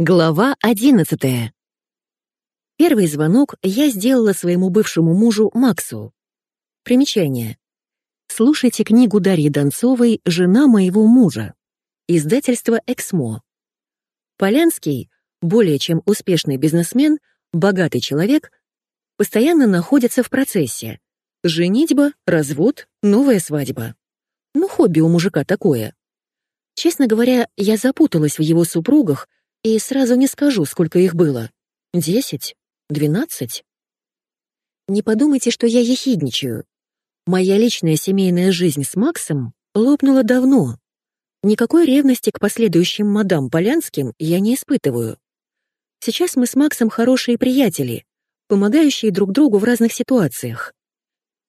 Глава одиннадцатая. Первый звонок я сделала своему бывшему мужу Максу. Примечание. Слушайте книгу Дарьи Донцовой «Жена моего мужа». Издательство «Эксмо». Полянский, более чем успешный бизнесмен, богатый человек, постоянно находится в процессе. Женитьба, развод, новая свадьба. Ну, хобби у мужика такое. Честно говоря, я запуталась в его супругах, и сразу не скажу, сколько их было. Десять? Двенадцать? Не подумайте, что я ехидничаю. Моя личная семейная жизнь с Максом лопнула давно. Никакой ревности к последующим мадам Полянским я не испытываю. Сейчас мы с Максом хорошие приятели, помогающие друг другу в разных ситуациях.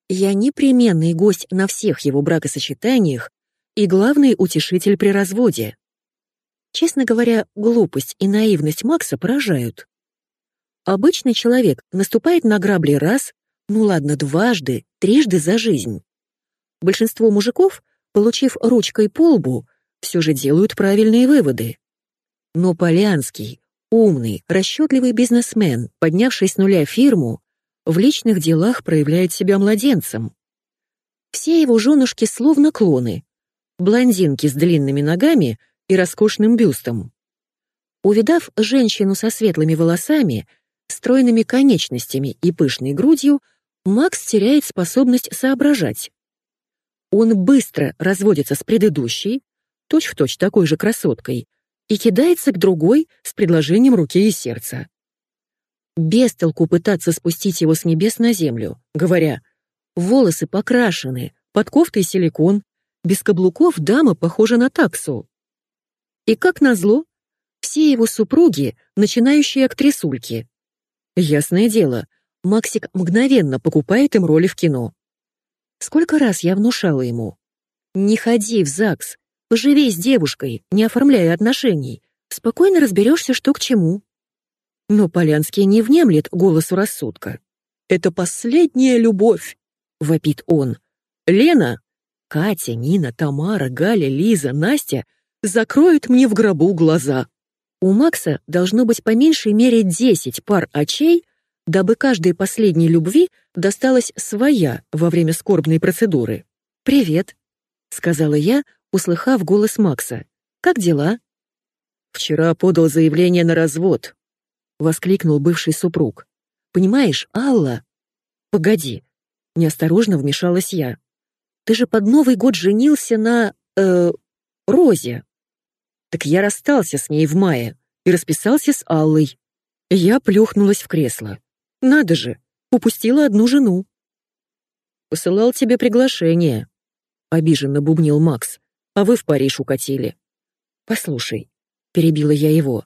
Я непременный гость на всех его бракосочетаниях и главный утешитель при разводе. Честно говоря, глупость и наивность Макса поражают. Обычный человек наступает на грабли раз, ну ладно, дважды, трижды за жизнь. Большинство мужиков, получив ручкой по лбу, все же делают правильные выводы. Но Полянский, умный, расчетливый бизнесмен, поднявший с нуля фирму, в личных делах проявляет себя младенцем. Все его женушки словно клоны. Блондинки с длинными ногами — и роскошным бюстом. Увидав женщину со светлыми волосами, стройными конечностями и пышной грудью, Макс теряет способность соображать. Он быстро разводится с предыдущей, точь-в-точь точь такой же красоткой, и кидается к другой с предложением руки и сердца. Без толку пытаться спустить его с небес на землю, говоря, волосы покрашены, под кофтой силикон, без каблуков дама похожа на таксу. И как назло, все его супруги — начинающие актрисульки. Ясное дело, Максик мгновенно покупает им роли в кино. Сколько раз я внушала ему. «Не ходи в ЗАГС, поживей с девушкой, не оформляя отношений, спокойно разберешься, что к чему». Но Полянский не внемлет голосу рассудка. «Это последняя любовь», — вопит он. «Лена, Катя, Нина, Тамара, Галя, Лиза, Настя закроет мне в гробу глаза. У Макса должно быть по меньшей мере 10 пар очей, дабы каждой последней любви досталась своя во время скорбной процедуры. «Привет», — сказала я, услыхав голос Макса. «Как дела?» «Вчера подал заявление на развод», — воскликнул бывший супруг. «Понимаешь, Алла...» «Погоди», — неосторожно вмешалась я. «Ты же под Новый год женился на... э... Розе». Так я расстался с ней в мае и расписался с Аллой. Я плюхнулась в кресло. Надо же, упустила одну жену. «Посылал тебе приглашение», — обиженно бубнил Макс, «а вы в Париж укатили». «Послушай», — перебила я его,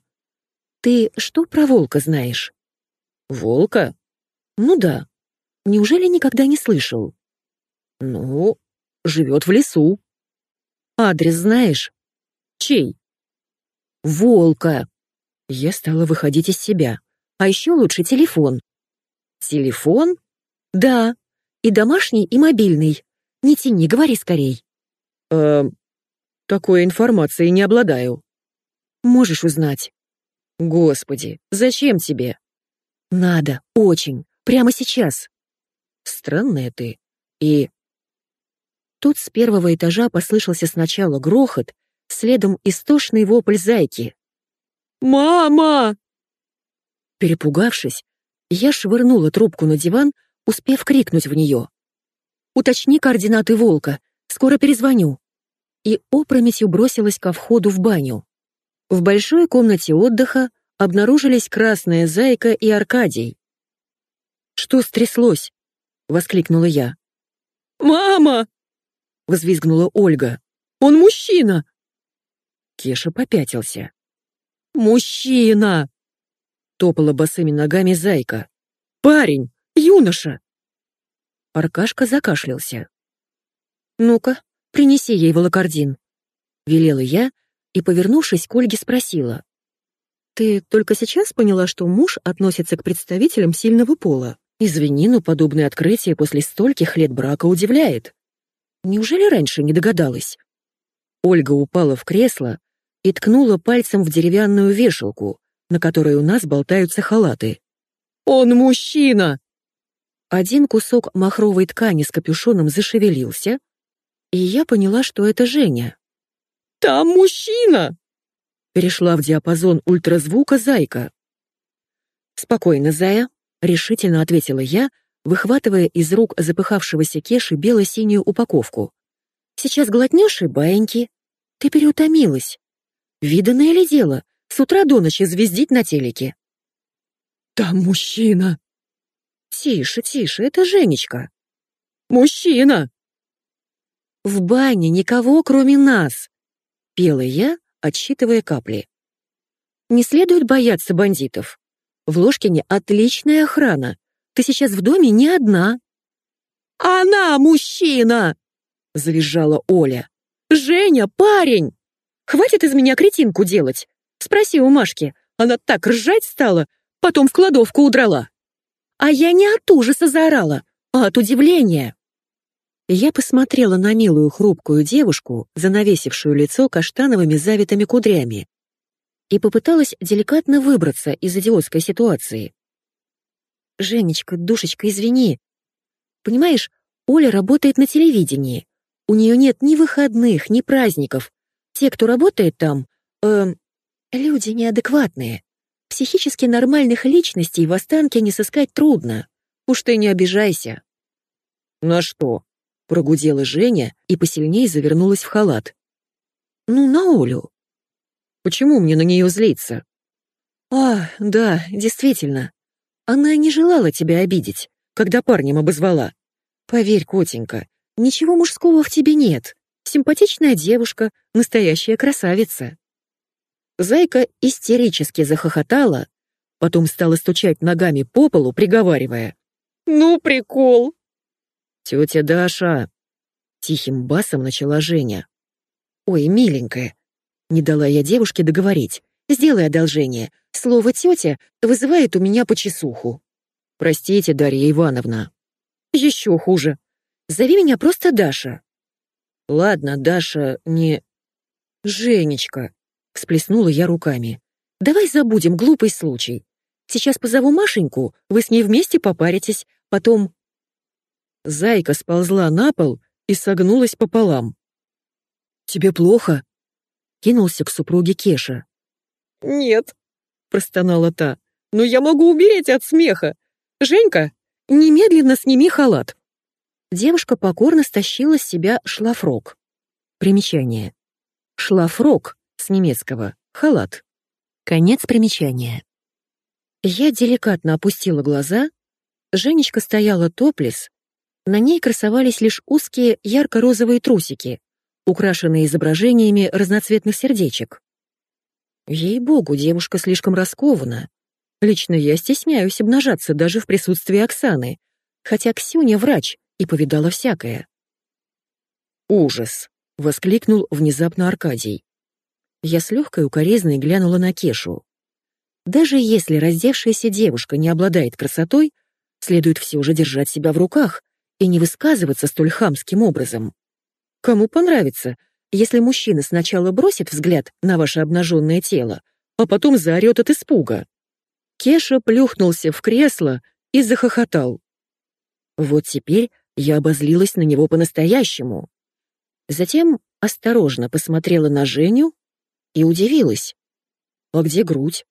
«ты что про волка знаешь?» «Волка?» «Ну да. Неужели никогда не слышал?» «Ну, живет в лесу». «Адрес знаешь?» «Чей?» Волка. Я стала выходить из себя. А еще лучше телефон. Телефон? Да. И домашний, и мобильный. Не тяни, говори скорей. Эм, такой информацией не обладаю. Можешь узнать. Господи, зачем тебе? Надо, очень, прямо сейчас. Странная ты. И... Тут с первого этажа послышался сначала грохот, следом истошный вопль зайки. «Мама!» Перепугавшись, я швырнула трубку на диван, успев крикнуть в нее. «Уточни координаты волка, скоро перезвоню». И опрометью бросилась ко входу в баню. В большой комнате отдыха обнаружились красная зайка и Аркадий. «Что стряслось?» — воскликнула я. «Мама!» — взвизгнула Ольга. «Он мужчина! Кеша попятился. «Мужчина!» — топала босыми ногами зайка. «Парень! Юноша!» Аркашка закашлялся. «Ну-ка, принеси ей волокордин», — велела я и, повернувшись к Ольге, спросила. «Ты только сейчас поняла, что муж относится к представителям сильного пола? Извини, но подобное открытие после стольких лет брака удивляет. Неужели раньше не догадалась?» Ольга упала в кресло, и ткнула пальцем в деревянную вешалку, на которой у нас болтаются халаты. «Он мужчина!» Один кусок махровой ткани с капюшоном зашевелился, и я поняла, что это Женя. «Там мужчина!» Перешла в диапазон ультразвука Зайка. «Спокойно, Зая», — решительно ответила я, выхватывая из рук запыхавшегося Кеши бело-синюю упаковку. «Сейчас глотнешь и баиньки. Ты переутомилась. Виданное ли дело с утра до ночи звездить на телеке?» «Там мужчина!» «Тише, тише, это Женечка!» «Мужчина!» «В бане никого, кроме нас!» — пела я, отсчитывая капли. «Не следует бояться бандитов. В Ложкине отличная охрана. Ты сейчас в доме не одна». «Она мужчина!» — завизжала Оля. «Женя, парень! Хватит из меня кретинку делать. Спроси у Машки. Она так ржать стала, потом в кладовку удрала». А я не от ужаса заорала, а от удивления. Я посмотрела на милую хрупкую девушку, занавесившую лицо каштановыми завитыми кудрями, и попыталась деликатно выбраться из идиотской ситуации. «Женечка, душечка, извини. Понимаешь, Оля работает на телевидении. У нее нет ни выходных, ни праздников. Те, кто работает там, э, люди неадекватные. Психически нормальных личностей в Останке не сыскать трудно. Уж ты не обижайся. На что? Прогудела Женя и посильнее завернулась в халат. Ну, на Олю. Почему мне на нее злиться? А, да, действительно. Она не желала тебя обидеть, когда парнем обозвала. Поверь, котенька, ничего мужского в тебе нет. Симпатичная девушка, настоящая красавица. Зайка истерически захохотала, потом стала стучать ногами по полу, приговаривая. «Ну, прикол!» «Тетя Даша!» Тихим басом начала Женя. «Ой, миленькая!» Не дала я девушке договорить. «Сделай одолжение. Слово «тетя» вызывает у меня почесуху». «Простите, Дарья Ивановна». «Еще хуже. Зови меня просто Даша». «Ладно, Даша, не...» «Женечка», Всплеснула я руками. «Давай забудем глупый случай. Сейчас позову Машеньку, вы с ней вместе попаритесь, потом...» Зайка сползла на пол и согнулась пополам. «Тебе плохо?» — кинулся к супруге Кеша. «Нет», — простонала та, — «но я могу умереть от смеха. Женька, немедленно сними халат». Девушка покорно стащила с себя шлафрок. Примечание. Шлафрок с немецкого «халат». Конец примечания. Я деликатно опустила глаза. Женечка стояла топлес. На ней красовались лишь узкие ярко-розовые трусики, украшенные изображениями разноцветных сердечек. Ей-богу, девушка слишком раскована. Лично я стесняюсь обнажаться даже в присутствии Оксаны, хотя Ксюня врач и повидала всякое. «Ужас!» — воскликнул внезапно Аркадий. Я с легкой укоризной глянула на Кешу. Даже если раздевшаяся девушка не обладает красотой, следует все же держать себя в руках и не высказываться столь хамским образом. Кому понравится, если мужчина сначала бросит взгляд на ваше обнаженное тело, а потом заорет от испуга? Кеша плюхнулся в кресло и захохотал. Вот теперь я обозлилась на него по-настоящему. Затем осторожно посмотрела на Женю и удивилась. «А где грудь?»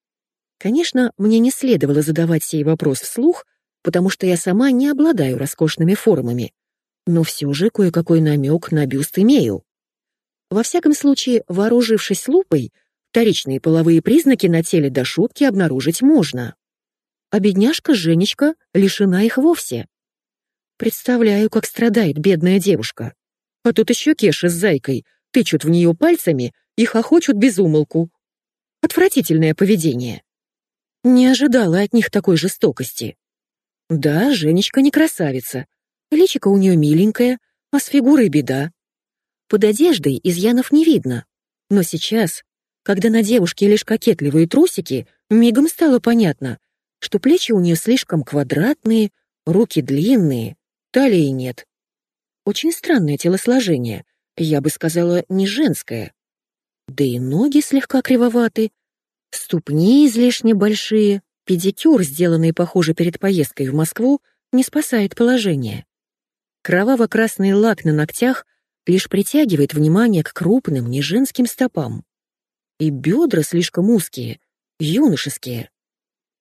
Конечно, мне не следовало задавать сей вопрос вслух, потому что я сама не обладаю роскошными формами, но все же кое-какой намек на бюст имею. Во всяком случае, вооружившись лупой, вторичные половые признаки на теле до шутки обнаружить можно. А бедняжка Женечка лишена их вовсе. Представляю, как страдает бедная девушка. А тут еще Кеша с Зайкой тычут в нее пальцами и хохочут без умолку. Отвратительное поведение. Не ожидала от них такой жестокости. Да, Женечка не красавица. Личико у нее миленькое, а с фигурой беда. Под одеждой изъянов не видно. Но сейчас, когда на девушке лишь кокетливые трусики, мигом стало понятно, что плечи у нее слишком квадратные, руки длинные, талии нет. Очень странное телосложение, я бы сказала, не женское. Да и ноги слегка кривоваты. Ступни излишне большие, педикюр, сделанный, похоже, перед поездкой в Москву, не спасает положение. Кроваво-красный лак на ногтях лишь притягивает внимание к крупным, неженским стопам. И бедра слишком узкие, юношеские.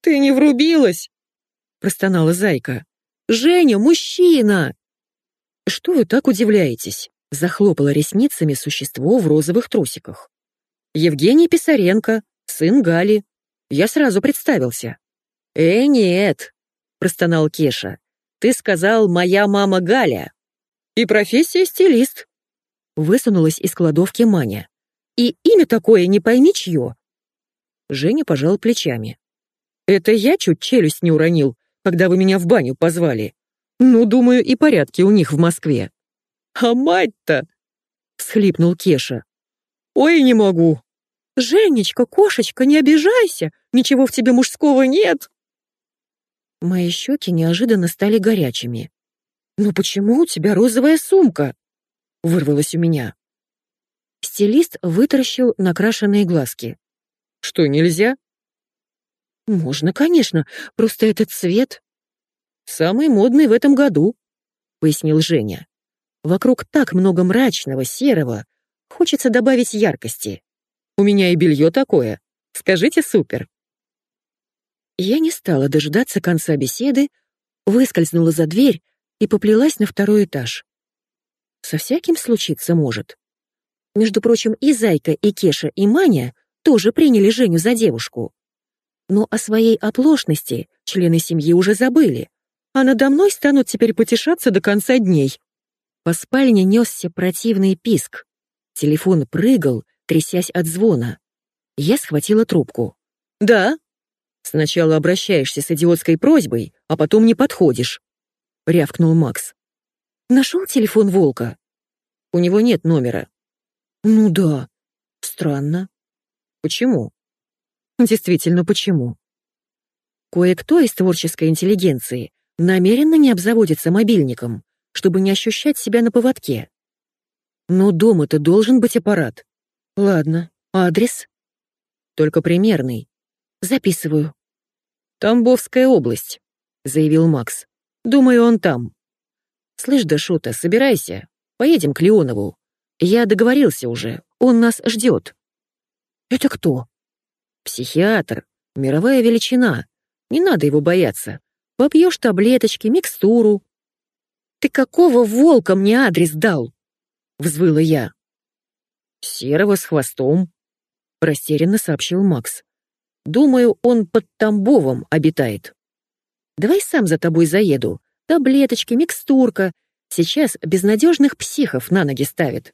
«Ты не врубилась?» — простонала Зайка. «Женя, мужчина!» «Что вы так удивляетесь?» — захлопала ресницами существо в розовых трусиках. «Евгений Писаренко, сын Гали. Я сразу представился». «Э, нет!» — простонал Кеша. «Ты сказал, моя мама Галя». «И профессия стилист», — высунулась из кладовки Маня. «И имя такое не пойми чье». Женя пожал плечами. «Это я чуть челюсть не уронил, когда вы меня в баню позвали. Ну, думаю, и порядки у них в Москве». «А мать-то!» — всхлипнул Кеша. «Ой, не могу!» «Женечка, кошечка, не обижайся! Ничего в тебе мужского нет!» Мои щеки неожиданно стали горячими. «Ну почему у тебя розовая сумка?» — вырвалось у меня. Стилист вытаращил накрашенные глазки. «Что, нельзя?» «Можно, конечно, просто этот цвет...» «Самый модный в этом году», — пояснил Женя. «Вокруг так много мрачного, серого. Хочется добавить яркости. У меня и белье такое. Скажите, супер». Я не стала дожидаться конца беседы, выскользнула за дверь и поплелась на второй этаж. Со всяким случиться может. Между прочим, и Зайка, и Кеша, и Маня тоже приняли Женю за девушку. Но о своей оплошности члены семьи уже забыли, а надо мной станут теперь потешаться до конца дней. По спальне несся противный писк. Телефон прыгал, трясясь от звона. Я схватила трубку. «Да?» Сначала обращаешься с идиотской просьбой, а потом не подходишь», — рявкнул Макс. «Нашел телефон Волка?» «У него нет номера». «Ну да. Странно». «Почему?» «Действительно, почему?» Кое-кто из творческой интеллигенции намеренно не обзаводится мобильником, чтобы не ощущать себя на поводке. Но дома-то должен быть аппарат. Ладно, адрес? Только примерный. Записываю. «Тамбовская область», — заявил Макс. «Думаю, он там». «Слышь, Дашута, собирайся. Поедем к Леонову. Я договорился уже, он нас ждет». «Это кто?» «Психиатр. Мировая величина. Не надо его бояться. Попьешь таблеточки, микстуру». «Ты какого волка мне адрес дал?» — взвыла я. «Серого с хвостом», — растерянно сообщил Макс. Думаю, он под Тамбовом обитает. Давай сам за тобой заеду. Таблеточки, микстурка. Сейчас безнадежных психов на ноги ставит.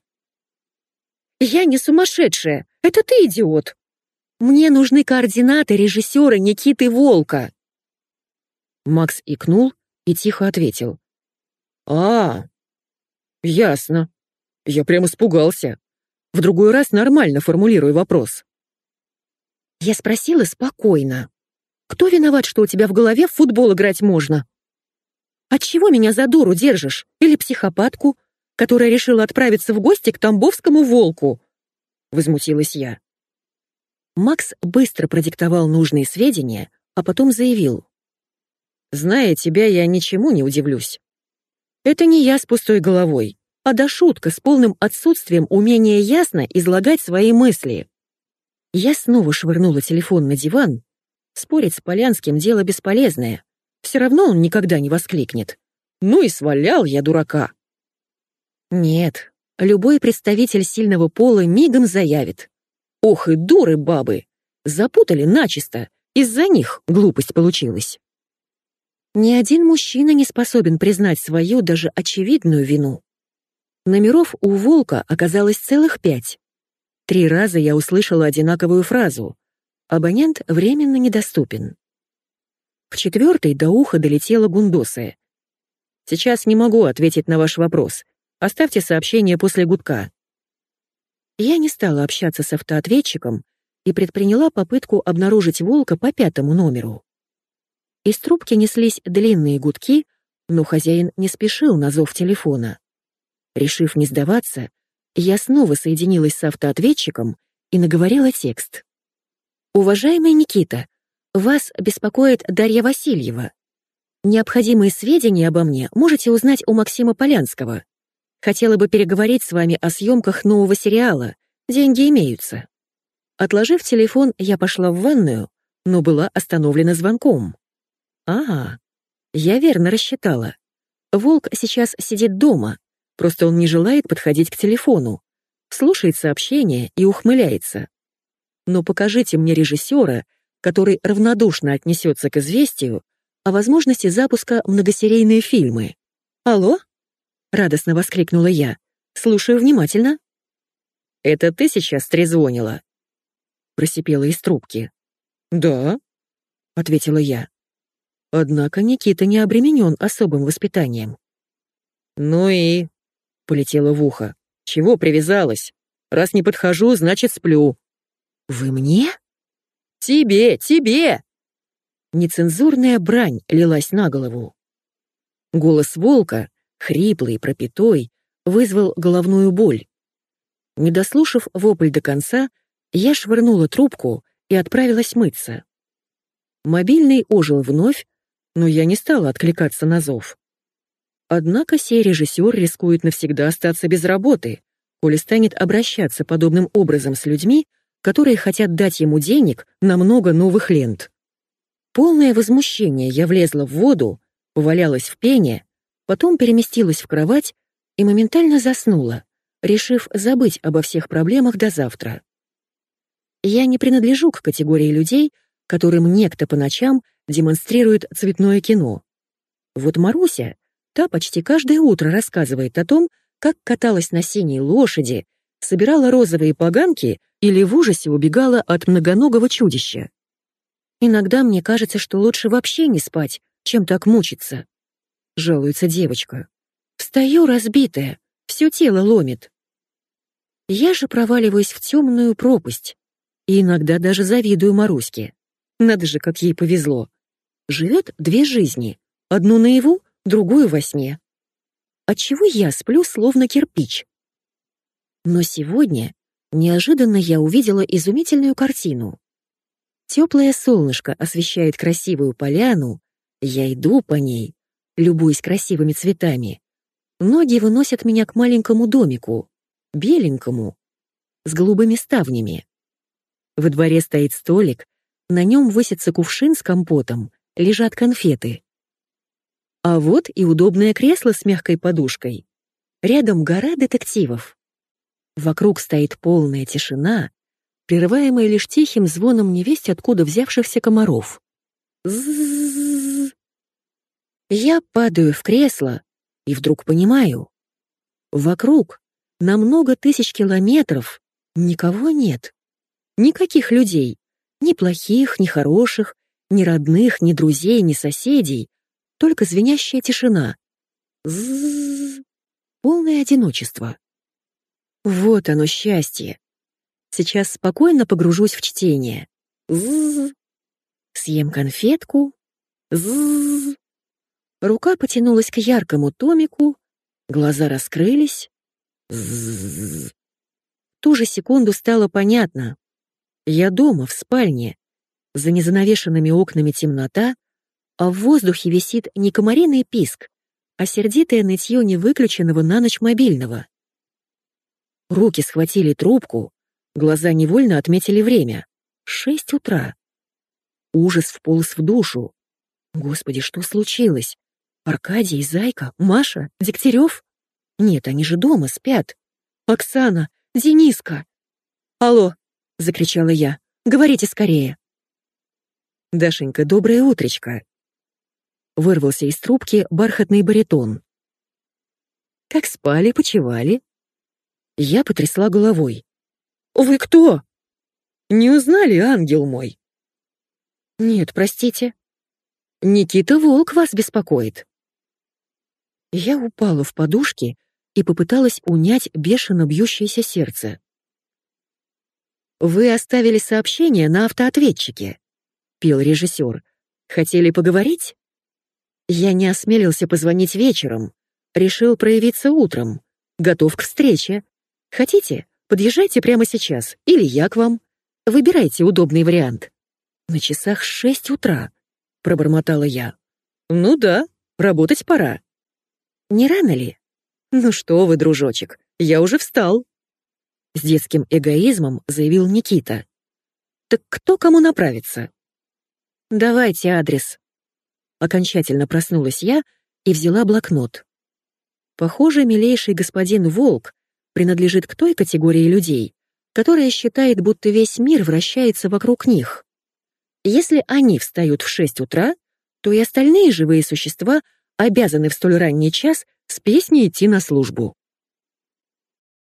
Я не сумасшедшая. Это ты идиот. Мне нужны координаты режиссера Никиты Волка. Макс икнул и тихо ответил. А, ясно. Я прям испугался. В другой раз нормально формулирую вопрос. Я спросила спокойно. «Кто виноват, что у тебя в голове в футбол играть можно?» «Отчего меня за дуру держишь? Или психопатку, которая решила отправиться в гости к Тамбовскому волку?» Возмутилась я. Макс быстро продиктовал нужные сведения, а потом заявил. «Зная тебя, я ничему не удивлюсь. Это не я с пустой головой, а да шутка с полным отсутствием умения ясно излагать свои мысли. Я снова швырнула телефон на диван. Спорить с Полянским — дело бесполезное. Все равно он никогда не воскликнет. Ну и свалял я дурака. Нет, любой представитель сильного пола мигом заявит. Ох и дуры бабы! Запутали начисто. Из-за них глупость получилась. Ни один мужчина не способен признать свою даже очевидную вину. Номеров у Волка оказалось целых пять. Три раза я услышала одинаковую фразу «Абонент временно недоступен». В четвертой до уха долетела гундосая. «Сейчас не могу ответить на ваш вопрос. Оставьте сообщение после гудка». Я не стала общаться с автоответчиком и предприняла попытку обнаружить волка по пятому номеру. Из трубки неслись длинные гудки, но хозяин не спешил на зов телефона. Решив не сдаваться, я снова соединилась с автоответчиком и наговорила текст. Уважаемый Никита, вас беспокоит Дарья Васильева. Необходимые сведения обо мне можете узнать у Максима Полянского. Хотела бы переговорить с вами о съемках нового сериала. Деньги имеются. Отложив телефон, я пошла в ванную, но была остановлена звонком. Ага, я верно рассчитала. Волк сейчас сидит дома, просто он не желает подходить к телефону, слушает сообщения и ухмыляется. Но покажите мне режиссера, который равнодушно отнесется к известию о возможности запуска многосерийные фильмы. «Алло?» — радостно воскликнула я. «Слушаю внимательно». «Это ты сейчас трезвонила?» Просипела из трубки. «Да», — ответила я. Однако Никита не обременен особым воспитанием. «Ну и...» — полетело в ухо. «Чего привязалась? Раз не подхожу, значит, сплю». «Вы мне?» «Тебе, тебе!» Нецензурная брань лилась на голову. Голос волка, хриплый, пропитой, вызвал головную боль. Не дослушав вопль до конца, я швырнула трубку и отправилась мыться. Мобильный ожил вновь, но я не стала откликаться на зов. Однако сей режиссер рискует навсегда остаться без работы, коли станет обращаться подобным образом с людьми, которые хотят дать ему денег на много новых лент. Полное возмущение я влезла в воду, повалялась в пене, потом переместилась в кровать и моментально заснула, решив забыть обо всех проблемах до завтра. Я не принадлежу к категории людей, которым некто по ночам демонстрирует цветное кино. Вот Маруся, та почти каждое утро рассказывает о том, как каталась на синей лошади, собирала розовые поганки или в ужасе убегала от многоногого чудища. Иногда мне кажется, что лучше вообще не спать, чем так мучиться. Жалуется девочка. Встаю разбитая, все тело ломит. Я же проваливаюсь в темную пропасть. И иногда даже завидую Маруське. Надо же, как ей повезло. Живет две жизни. Одну наяву, другую во сне. Отчего я сплю, словно кирпич? Но сегодня неожиданно я увидела изумительную картину. Теплое солнышко освещает красивую поляну, я иду по ней, любуясь красивыми цветами. Ноги выносят меня к маленькому домику, беленькому, с голубыми ставнями. Во дворе стоит столик, на нем высится кувшин с компотом, лежат конфеты. А вот и удобное кресло с мягкой подушкой. Рядом гора детективов. Вокруг стоит полная тишина, прерываемое лишь тихим звоном невесть откуда взявшихся комаров. Ззззз. Я падаю в кресло и вдруг понимаю. Вокруг, на много тысяч километров, никого нет. Никаких людей. Ни плохих, ни хороших, ни родных, ни друзей, ни соседей. Только звенящая тишина. Зззз. Полное одиночество. Вот оно счастье. Сейчас спокойно погружусь в чтение. Ззз. Съем конфетку. Ззз. Рука потянулась к яркому томику, глаза раскрылись. Ззз. В ту же секунду стало понятно. Я дома, в спальне. За незанавешенными окнами темнота, а в воздухе висит не комариный писк, а сердитое нытье невыключенного на ночь мобильного. Руки схватили трубку, Глаза невольно отметили время. Шесть утра. Ужас вполз в душу. Господи, что случилось? Аркадий, Зайка, Маша, Дегтярев? Нет, они же дома спят. Оксана, Дениска. Алло, закричала я. Говорите скорее. Дашенька, доброе утречко. Вырвался из трубки бархатный баритон. Как спали, почевали? Я потрясла головой. «Вы кто?» «Не узнали, ангел мой?» «Нет, простите. Никита Волк вас беспокоит». Я упала в подушки и попыталась унять бешено бьющееся сердце. «Вы оставили сообщение на автоответчике», — пел режиссер. «Хотели поговорить?» Я не осмелился позвонить вечером. Решил проявиться утром. Готов к встрече. Хотите, Подъезжайте прямо сейчас, или я к вам. Выбирайте удобный вариант. На часах шесть утра, пробормотала я. Ну да, работать пора. Не рано ли? Ну что вы, дружочек, я уже встал. С детским эгоизмом заявил Никита. Так кто кому направится? Давайте адрес. Окончательно проснулась я и взяла блокнот. Похоже, милейший господин Волк принадлежит к той категории людей, которая считает, будто весь мир вращается вокруг них. Если они встают в 6 утра, то и остальные живые существа обязаны в столь ранний час с песней идти на службу.